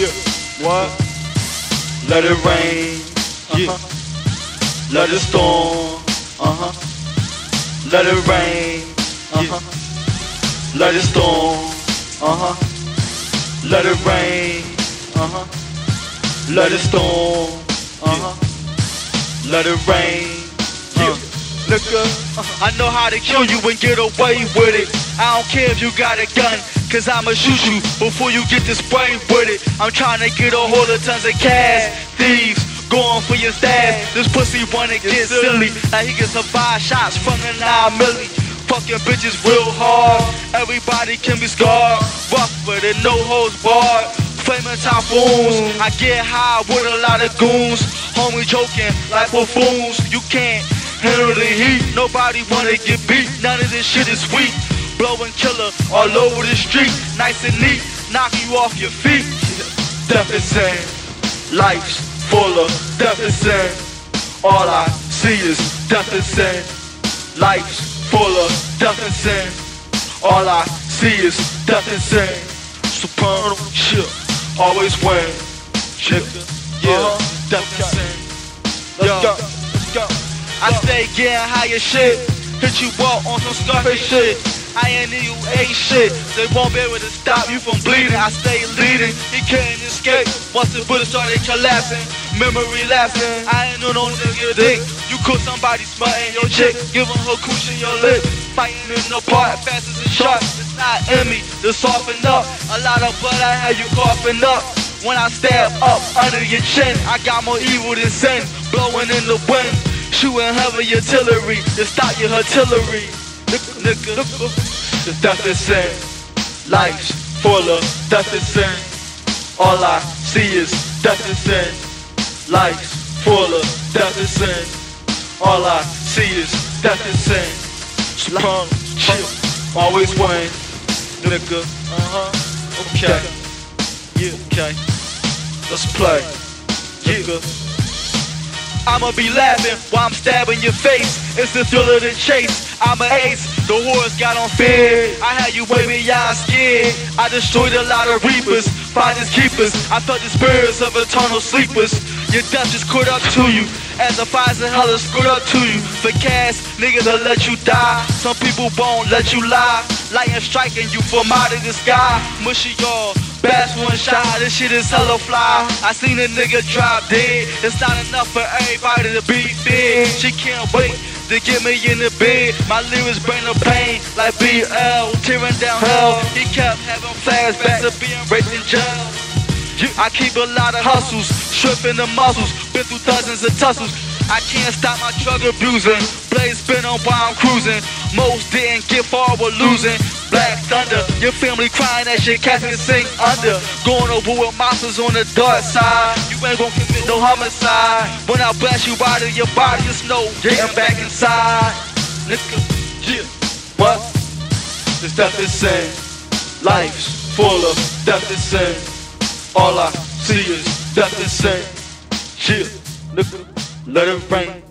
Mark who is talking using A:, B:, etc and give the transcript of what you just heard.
A: Yeah. What? Let it rain. Yeah. Let it storm. Uh huh. Let it rain. Uh huh. Let it storm. Uh huh. Let it rain. Uh huh. Let it storm. Uh huh. Let it rain. Yeah. Nigga, uh-huh. I know how to kill you and get away with it. I don't care if you got a gun, cause I'ma shoot you before you get to spray with it. I'm trying to get a hold of tons of cash. Thieves, going for your stash. This pussy wanna get silly. Like he can survive shots from the 9 milli. Fucking bitches real hard. Everybody can be scarred. Rougher than no hoes barred. Flaming typhoons. I get high with a lot of goons. Homie joking like buffoons. You can't handle the heat. Nobody wanna get beat. None of this shit is sweet. Blowing killer all over the street. Nice and neat. Knock you off your feet. Deficit. Life's full of deficit. All I see is deficit. Life's full of deficit. All I see is deficit. Supernal shit. Always win. Nigga. Yeah. Deficit. Let's go. Let's go. I stay getting higher shit. Hit you up on some Scarface shit. I ain't you ain't shit. They won't be able to stop you from bleeding. I stay leading. He can't escape. Once the bullet started collapsing, memory lapsing. I ain't no no nigga dick. You caught somebody smutting your chick, giving her cushion your lip. Fighting in the park, fast as a shark. It's not in me to soften up. A lot of blood I had you coughing up. When I stab up under your chin, I got more evil than sin. Blowing in the wind, shooting heavy artillery to stop your artillery. Death is sin. Life's full of is sin. All I see is is sin. Life's full of is sin. All I see is is sin. Sprung, chill, always win. Nigga, uh huh. Okay. Yeah, okay. Let's play. Nigga. I'ma be laughing while I'm stabbing your face. It's the thrill of the chase. I'm an ace, the horse got on fear. I had you waving y'all scared. I destroyed a lot of reapers, finders keepers. I felt the spirits of eternal sleepers. Your death just caught up to you. As the fires in hell is screwed up to you. For cash, niggas will let you die. Some people won't let you lie. Lightning striking you from out of the sky. Mushy y'all. Bass one shot, this shit is hella fly. I seen a nigga drop dead. It's not enough for everybody to be big. She can't wait to get me in the bed. My lyrics bring the pain like BL, tearing down hell. He kept having flashbacks of being raped in jail. I keep a lot of hustles, stripping the muscles, been through dozens of tussles. I can't stop my drug abusing. Blade spin on while I'm cruising. Most didn't get far, we're losing. Black thunder, your family crying shit cats can sing under. Going over with monsters on the dark side. You ain't gonna commit no homicide. When I blast you out of your body, it's no getting back inside. Nigga, yeah. What? This death is sin. Life's full of death is sin. All I see is death and sin. Yeah, nigga, let it rain.